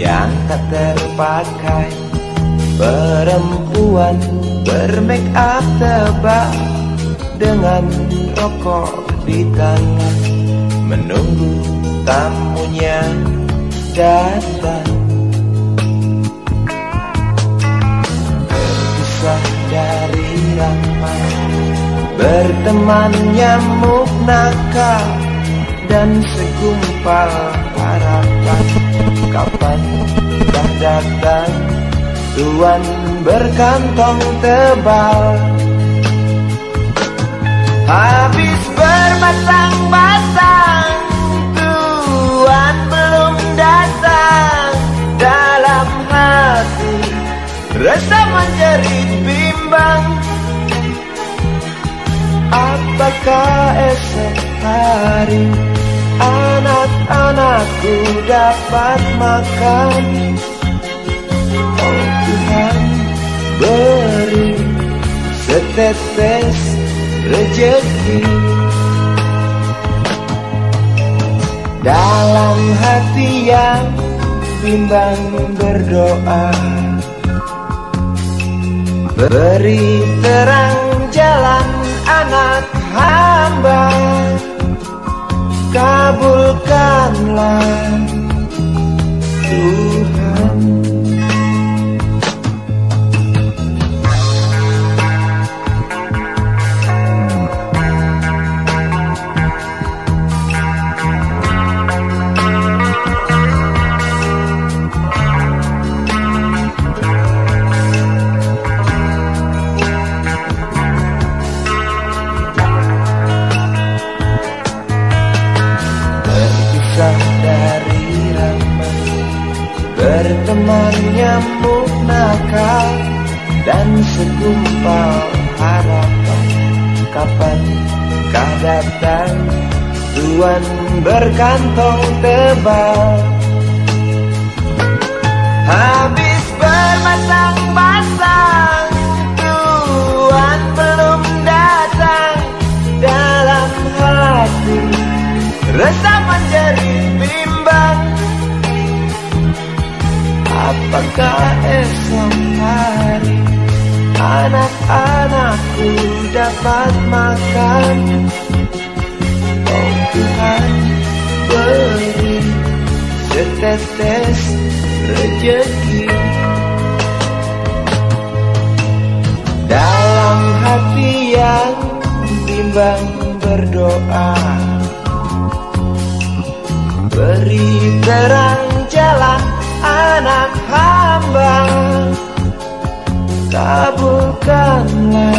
yang tak terpakai. Perempuan bermake up tebal dengan rokok di tangan. Menunggu tamunya datang. Terpisah dari ramai. Berteman nyamuk nakal Dan segumpal harapan Kapan dah datang. Tuan berkantong tebal. Habis berbatang-batang Tuan belum datang. Dalam hati Rasa menjerit bimbang. Apakah esok hari Anak-anakku dapat makan. Oh Tuhan beri setetes rejeki. Dalam hati yang bimbang berdoa. Beri terang jalan anak hamba Kabulkanlah nyamuk nakal Dan segumpal harapan. Kapan kah datang Tuan berkantong tebal Apakah esok hari Anak-anakku dapat makan Oh Tuhan beri setetes rejeki Dalam hati yang bimbang berdoa Beri terang jalan anak hamba Kabulkanlah